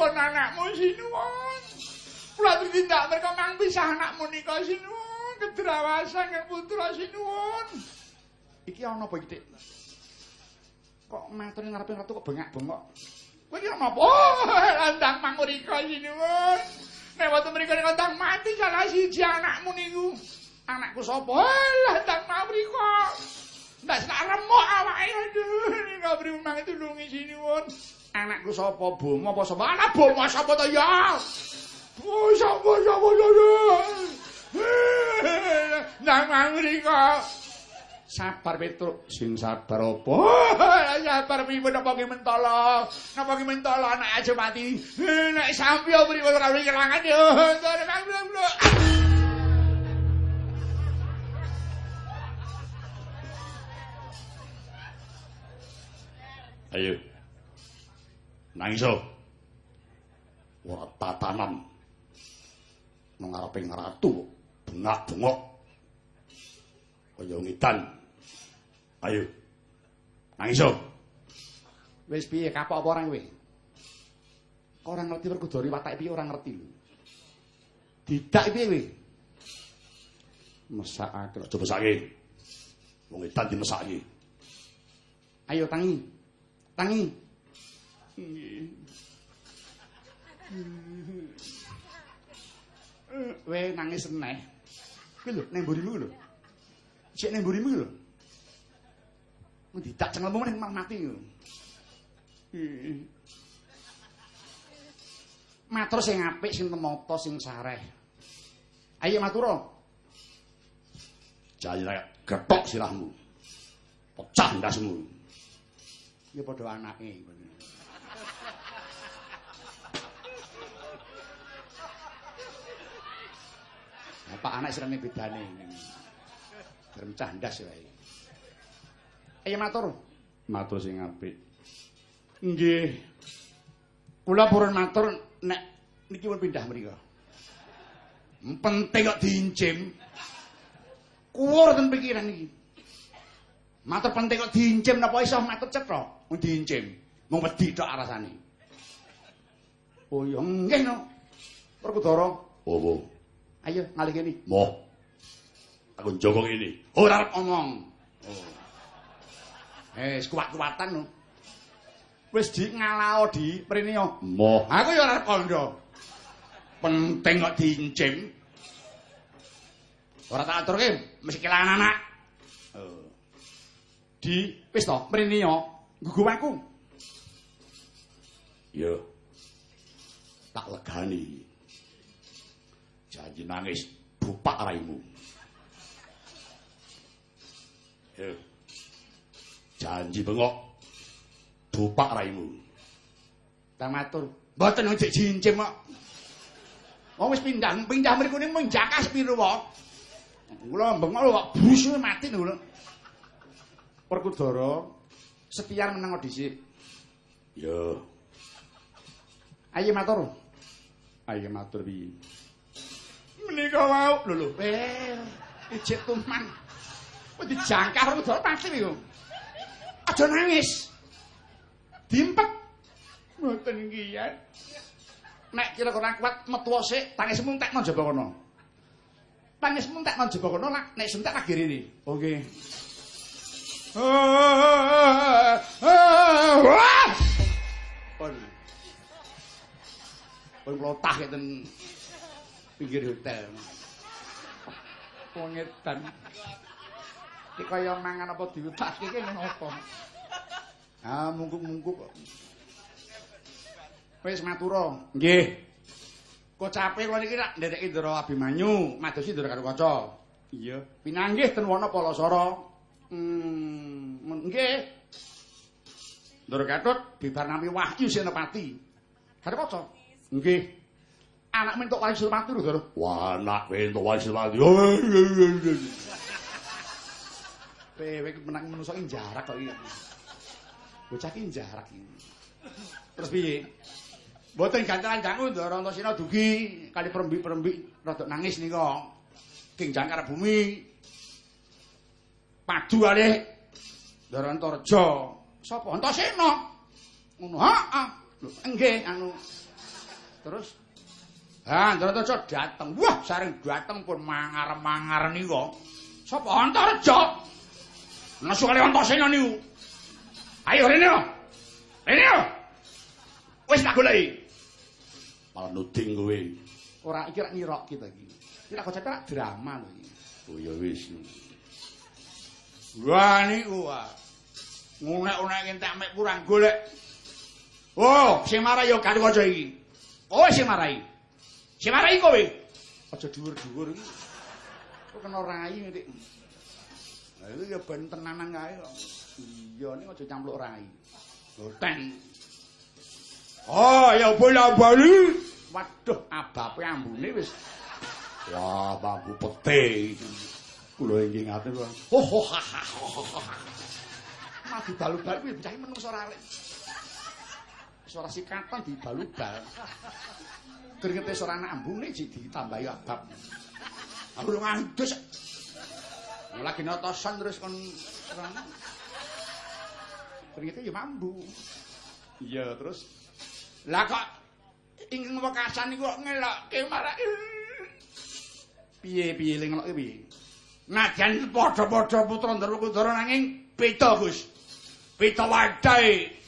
pripun anakmu sinuwun? Kula ditindak mereka mang pisah anakmu nika sinuwun, kedrawasan kang putra sinuwun. Iki ana apa iki? Kok matur ngarepe ratu kok bengak-bengok? Kowe iki ana apa? Landang mangurika sinuwun. Nek wonten mriko nek landang mati salah siji anakmu niku. Anakku sapa? Landang mangurika. Ndak sak remuk awake aduh nika pripun mang tulungi sinuwun. Anakku sapa? Bomo apa sapa? Anak bomo sapa to ya? Oh, sapa sapa sapa. Nang mangurika. Sabar Petruk, sing sabar apa? Sabar pripun apa ki mentala? Napa ki mentala anak aja mati? Nek sampe pripun ora kelangan yo. Ayo. Nangiso. Ora tatanan. Nang ngarepe ratu bengak-bengok. Kaya ngidan. Ayo. Nangiso. Wis piye kapok apa orang kowe? Ora ngerti Werkudara watake piye ora ngerti lho. Didak piye kowe? Mesakake aja mesake. Wong edan dimesake. Ayo tangi. Tangi. Kowe nangis eneh. Kuwi lho ning mburimu lho. Cek ning mburimu lho. Mun didak cengelmu meneh mang mati lho. Matur sing apik sing temata sing sareh. Ayo matura. Jaya getok sirahmu. Pecah ndasmu. Ya padha anake. Bapak anak sirene bedane. Derem candas wae. Ayo matur. Matur sing apik. Nggih. Kula purun matur nek niki pun pindah mriku. Penting kok diincim. Kuwur ten pikiran iki. Matur penting kok diincim napa iso matur cetha mung diincim. Mung wedi tok arasane. Oh iya nggih no. Perkudara. Apa? Ayo ngalih kene. Moh. Aku njogong ini. Ora arep omong. Oh. Eh, kuat-kuatan no. Wis di ngalao di mrene yo. Moh. Aku ya ora arep kandha. Penting kok diincim. Ora tak aturke mesti kelangan anak. Oh. Di wis to mrene yo nggugu aku. Ya. Tak legani. Janji nangis bupak raimu. Ya. Janji bengok bupak raimu. Tak matur. Mboten ojek jincim kok. Wong wis pindah, pindah mriku ning mung jakas piro wae. Kula bengok kok busu mati lho. Perkudara setiar meneng dhisik. Ya. Ayo matur. Ayo matur piye? Menika wau Lho lho, eh ijik tuman. Kok dijangkar perkudara pasti piye? Aja nangis. Dimpet. mboten kiyen. Nek kira-kira kuat metu sik, tangismu entek nang jaba kono. Tangismu entek nang jaba kono, lak nek sentek lagi rene. Oke. Wah! Pun. Pun klotah ten pinggir hotel. Wong edan. Iki kaya mangan apa diwetake iki ning apa? Ah, mungkuk-mungkuk kok. Wis matura. Nggih. Kocape kula niki rak ndereki Ndara Abimanyu, madosi Ndara Karukaca. Iya. Pinanggih ten Palasara. Hmm, nggih. Ndara Gatut bibar nami Wahyu Senopati. Karukaca. Nggih. Anak mentuk Wahyu Senopati lho, Ndara. Wah, anak kowe entuk wis mati. Pewe iki menang menungso iki jarak kok iki. Bocah iki jarak iki. Terus piye? Mboten gantaran jangu Ndara Antasena dugi kali perembik-perembik rada nangis nika. King jangkar bumi. Padu kalih Ndara Antarja. Sapa? Antasena. Ngono. Heeh. Lho, nggih anu Terus Ha, Antarreja dateng. Wah, saring dateng pun mangar-mangar niku. Sapa Antarreja? Nesu kali Antasena niku. Ayo rene. Rene. Wis tak goleki. Malah nuding kowe. Ora iki rak nirok kita iki. Iki rak kocek rak drama lho iki. Oh ya wis. Wah niku wah. Ngunek-unek entek mek kurang golek. Oh, sing marai yo karo kaca iki. Oh, sing marai. Sing marai kowe. Aja dhuwur-dhuwur iki. Kok kena rai nek. Lah iki ya ben tenanan kae kok. Iya, ning aja campluk rai. Loten. Oh, ya bola bali. Waduh, abape ambune wis. Wah, bambu pete. Kula inggih ngaten, Bang. Oh, oh, ha, ha. Mah dibalu-bal kuwi bocah menungso rale. Suara sikatan dibalu-bal. Kringete suara anak ambune sik ditambahi abab. Aku lu ngandus. Lagi notosan terus kon. Kringete ya mambu. Iya, terus lah kok ingkang wekasan niku kok ngelokke marak. Piye-piye ling ngelokke piye? Najan padha-padha putra Ndara Kudara nanging beda, Gus. Beda wadahe.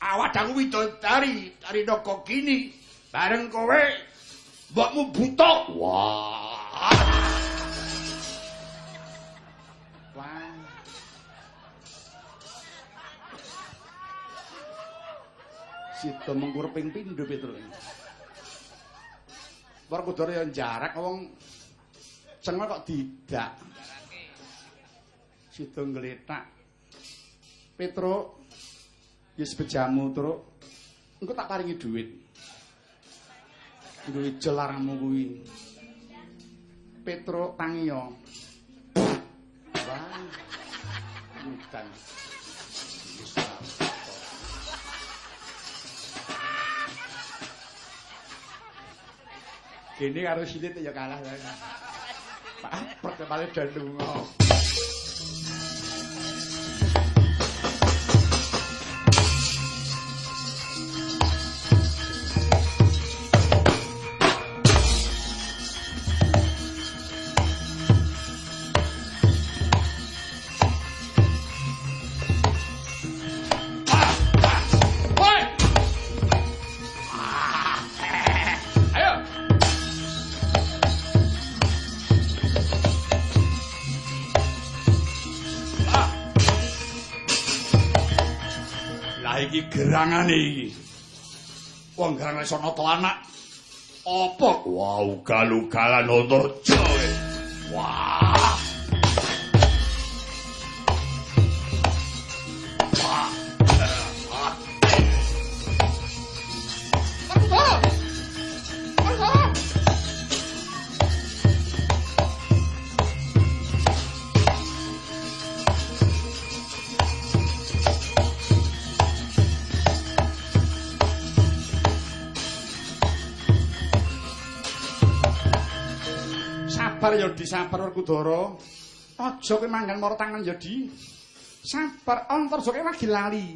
Awak aku widodari dari doko gini. Bareng kowe mbokmu buta. Wah. Wah. Sito mengkur ping pindho Petro. Para kudara yang jarak wong cengel kok didak. Sito ngletak. Petro wis bejamu, Tru. Engko tak paringi dhuwit. Duwe jelarmu kuwi. Petro tangiyo. Wah. Udan. Kene karo silit ya kalah. Pak, perkepale dandungo. Woi! Gerangane iki. Wong gerang wis ana to anak. Apa? Wah, ugal-ugalan Antarja. Wah. Wah. Sabar ya Di, Werkudara. Aja kowe manggan mara tangan ya Di. Sabar, Antarja kowe lagi lali.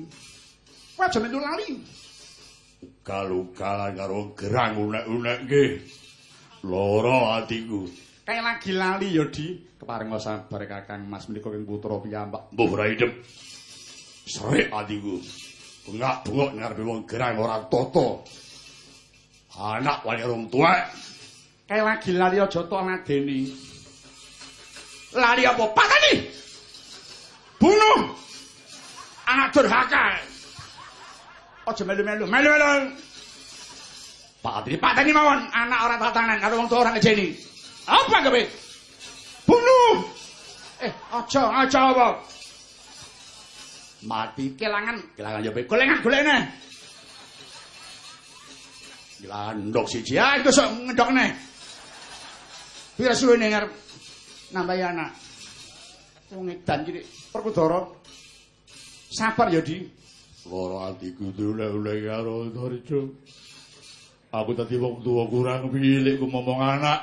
Kowe aja melu lali. Ugal-ugalan karo gerang unek-unek nggih. Lara atiku. Kae lagi lali ya Di. Keparing sabar Kakang Mas menika ing putra piyambak. Mbuh ora idem. Srek atiku. Bengak-bengok ngarepe wong gerang ora tata. Anak wali rong tuwek. Kae lagi lali aja to ngadeni. Lali apa? Pateni. Bunuh. Anak durhaka. Aja melu-melu, melu-melu. Pateni, pateni mawon, anak ora tatanan karo wong tuwa ora ngejeni. Apa kowe? Bunuh. Eh, aja, aja apa? Mati kelangan, kelangan kowe golengan golekne. Landok siji, ah itu sok ngedokne. Pira suwene ngarep nambahi anak. Wong edan iki Perkudara. Sabar ya, Di. Lara atiku dulek-ulek karo Antarja. Aku dadi wong tuwa kurang pilih ku momong anak.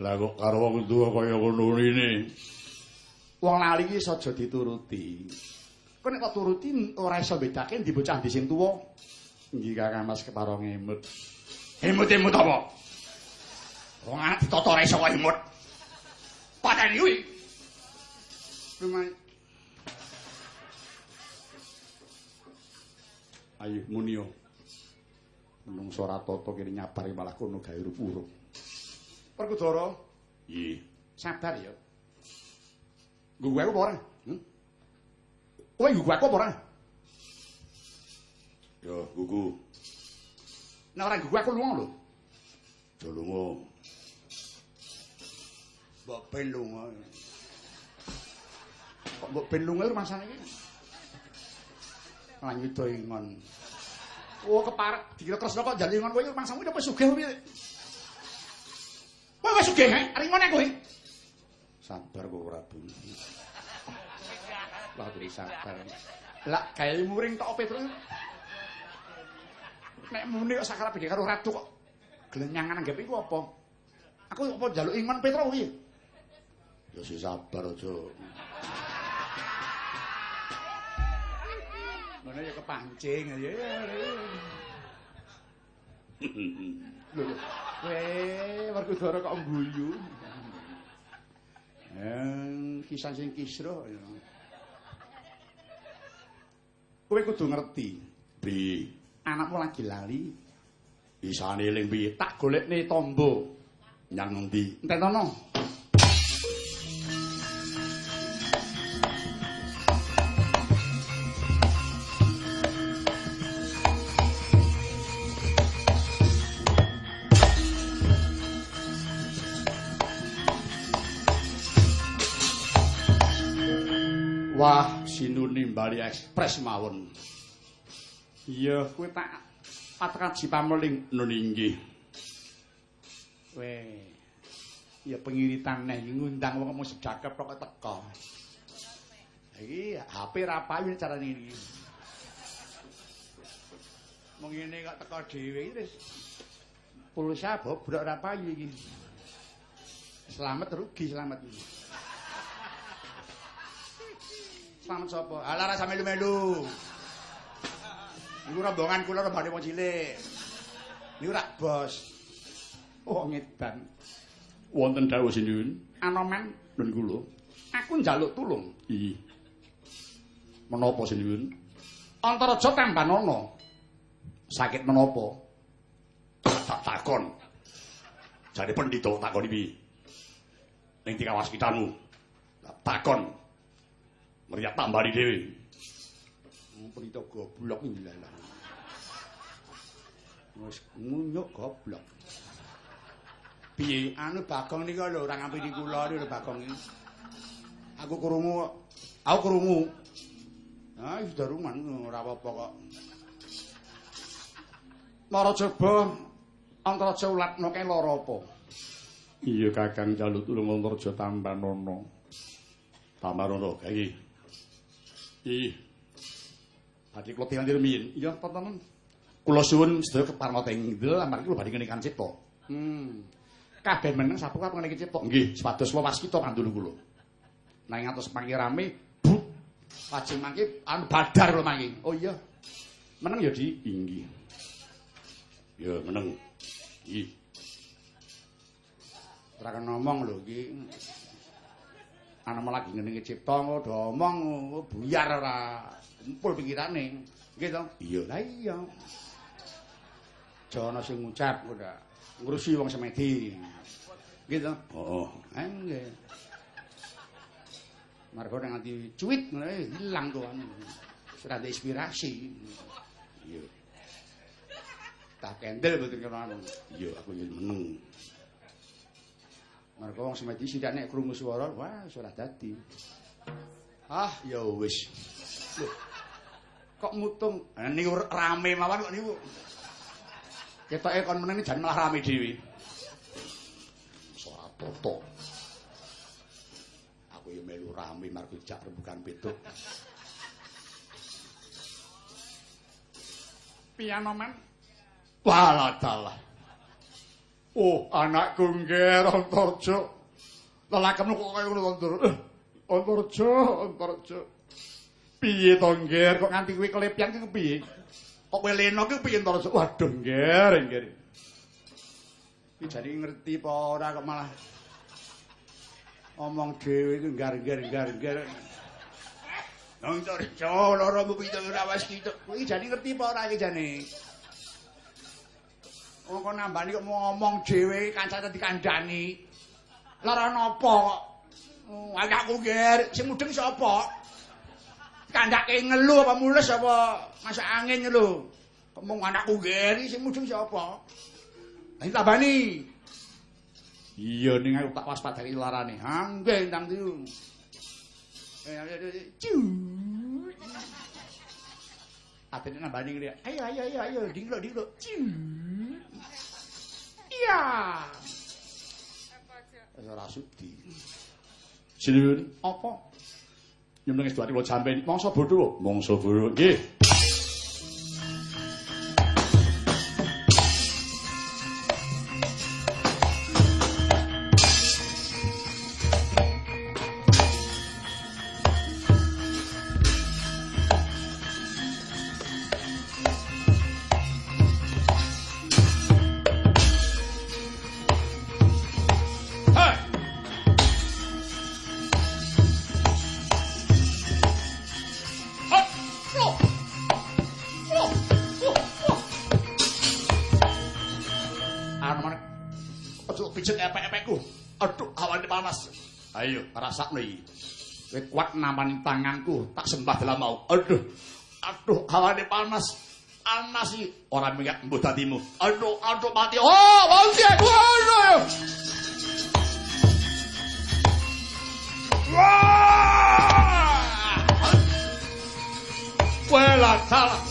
Lah kok karo wong tuwa kaya ngono ini. Wong lali iki aja dituruti. Kok nek kok turuti ora iso bedake ndi bocah ndi sing tuwa. Nggih Kakang Mas keparo ngemut. Emut-emut apa? Wong anak ditata ra iso kok emut. Pateni kuwi. Rumah Ayo munio. Menungso ora tata kene nyabari malah kono gawe rup-urup. Perkudara, Iya. sabar ya. Gugu aku apa ora? Hmm? Kowe gugu aku apa ora? Ya, gugu. Nek ora gugu aku lunga lho. Aja lunga. Mbok ben lunga. Kok mbok ben lunga rumasane iki? Lanjut to ingon. Oh keparek dikira Kresna kok jali ingon kowe rumangsamu apa sugih piye? Kowe wis sugih, he? Ringone kowe. Sabar kok Prabu. Lah kuwi sabar. Lah gawe muring tok Petrus. Nek muni kok sakara beda karo ratu kok glenyangan anggap iku apa? Aku apa njaluk ingon Petrus piye? Ya sing sabar aja. Ngono ya kepancing ya. Lho, kowe Werkudara kok guyu. Eh, kisah sing kisra ya. Kowe kudu ngerti, Bi, anakmu lagi lali, isane eling piye? tak golekne tombo. Nyang endi? Entenono. Wah, sinuni Bali Express mawon. Iya, kowe tak patraji pameling Nun inggih. Weh. Ya pengiritan neh ngundang wong mau sedakep kok teko. Iki HP ra payu carane iki. Mung ngene kok teko dhewe iki wis pulsa bobrok ra payu iki. Selamat rugi selamat iki. Selamat sapa? Alah rasa melu-melu. Iku rombongan kula rombane wong cilik. Niku rak bos. Oh ngedan. Wonten dawuh sinuwun. Anoman Nun kula. aku njaluk tulung. Iya. Menapa sinuwun? Antaraja Tambanono. Sakit menapa? Tak takon. Jare pendhita takon iki. Ning tikawas kitamu. Tak takon. Meriyak tambani dhewe. Prita goblok iki lha. Wis ngunyuk goblok. Piye anu Bagong nika lho ora ngampiri kula lho Bagong iki. Aku krungu aku krungu. Ah, wis daruman ora apa-apa kok. Narajaba Antaraja ulatno kae lara apa? Iya Kakang Jalut Ulung Antarja Tambanono. Tambanono kae. Ih. Badhe kula tiang dirmiyin. Iya, tontonan. Kula suwun sedaya keparmata ing ngidul amargi kula badhe ngene kan cipta. Hmm. Kabeh meneng sapuka pengene iki cipta. Nggih. Sepados wawaskita pandulu kula. Nang ngatos mangke rame, bu. Lajeng mangke anu badar kula mangke. Oh iya. Meneng ya di. Inggih. Ya meneng. Ih. Ora ngomong lho iki. Ana malah lagi ngene cipta kok do omong oh, buyar ora kumpul pikirane. Nggih to? Iya. Lah iya. Jono sing ngucap udah ngurusi wong semedi. Gitu. Heeh. Ha nggih. Margo nek nganti cuwit ngono ilang to anu. Ora inspirasi. Iya. Tak kendel betul kena anu. Iya aku yen meneng. Margo wong semedi sithik nek krungu swara, wah wis ora dadi. Ah, ya wis. Kok mutung? Niku rame mawon kok niku. Ketoke kon meneng jan malah rame dhewe. Ora toto. Aku yo melu rame margo jak rembugan pedot. Piano man. Oh, anakku ngger Antarja. Lelakemmu kok kaya ngono to, Ndur? Eh, Antarja, Antarja. Piye to ngger kok nganti kuwi klepyan ki kepiye? Kok kowe leno ki piye to? Waduh, nggih, nggih. Iki jane ngerti apa ora kok malah omong dhewe gar-gar-gar-gar. Nang torjo lara mu piye ora wis kituk. Kuwi jane ngerti apa ora iki jane? Wong kok nambani kok ngomong dhewe kancane dikandani. Lara napa kok? Oh, anakku ger, sing mudeng sapa? Kandake ngelu apa mulus apa masak angin lho. Ngomong anakku ger, sing mudeng sapa? Lah tambani. Iya ning aku tak waspadani larane. Ha nggih ndang diu. Eh ayo ayo. Ngene. Ayo ayo ayo ayo dinglo dinglo. Iya. Wis ora sudi. Sinewun, Apa? nyemeng es duati lo jampen. Mongso bodho, mongso bodho. Nggih. Rasakno iki. Kowe kuat nampani tanganku, tak sembah dalam mau. Aduh. Aduh, awane panas. Panas iki. Ora minggat mbuh dadimu. Aduh, aduh mati. Oh, mati. Aduh. Wah! Wela salah.